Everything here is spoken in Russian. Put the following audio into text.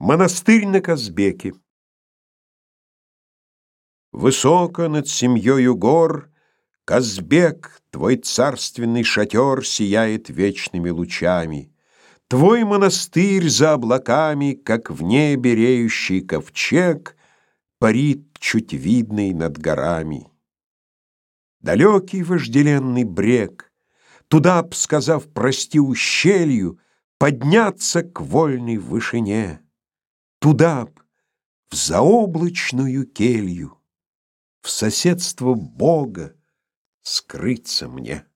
Монастырь на Казбеке. Высоко над семьёю гор Казбек, твой царственный шатер Сияет вечными лучами. Твой монастырь за облаками, Как в небе реющий ковчег, Парит чуть видный над горами. Далекий вожделенный брег, Туда б, сказав прости ущелью, Подняться к вольной вышине. Туда в заоблачную келью, В соседство Бога скрыться мне.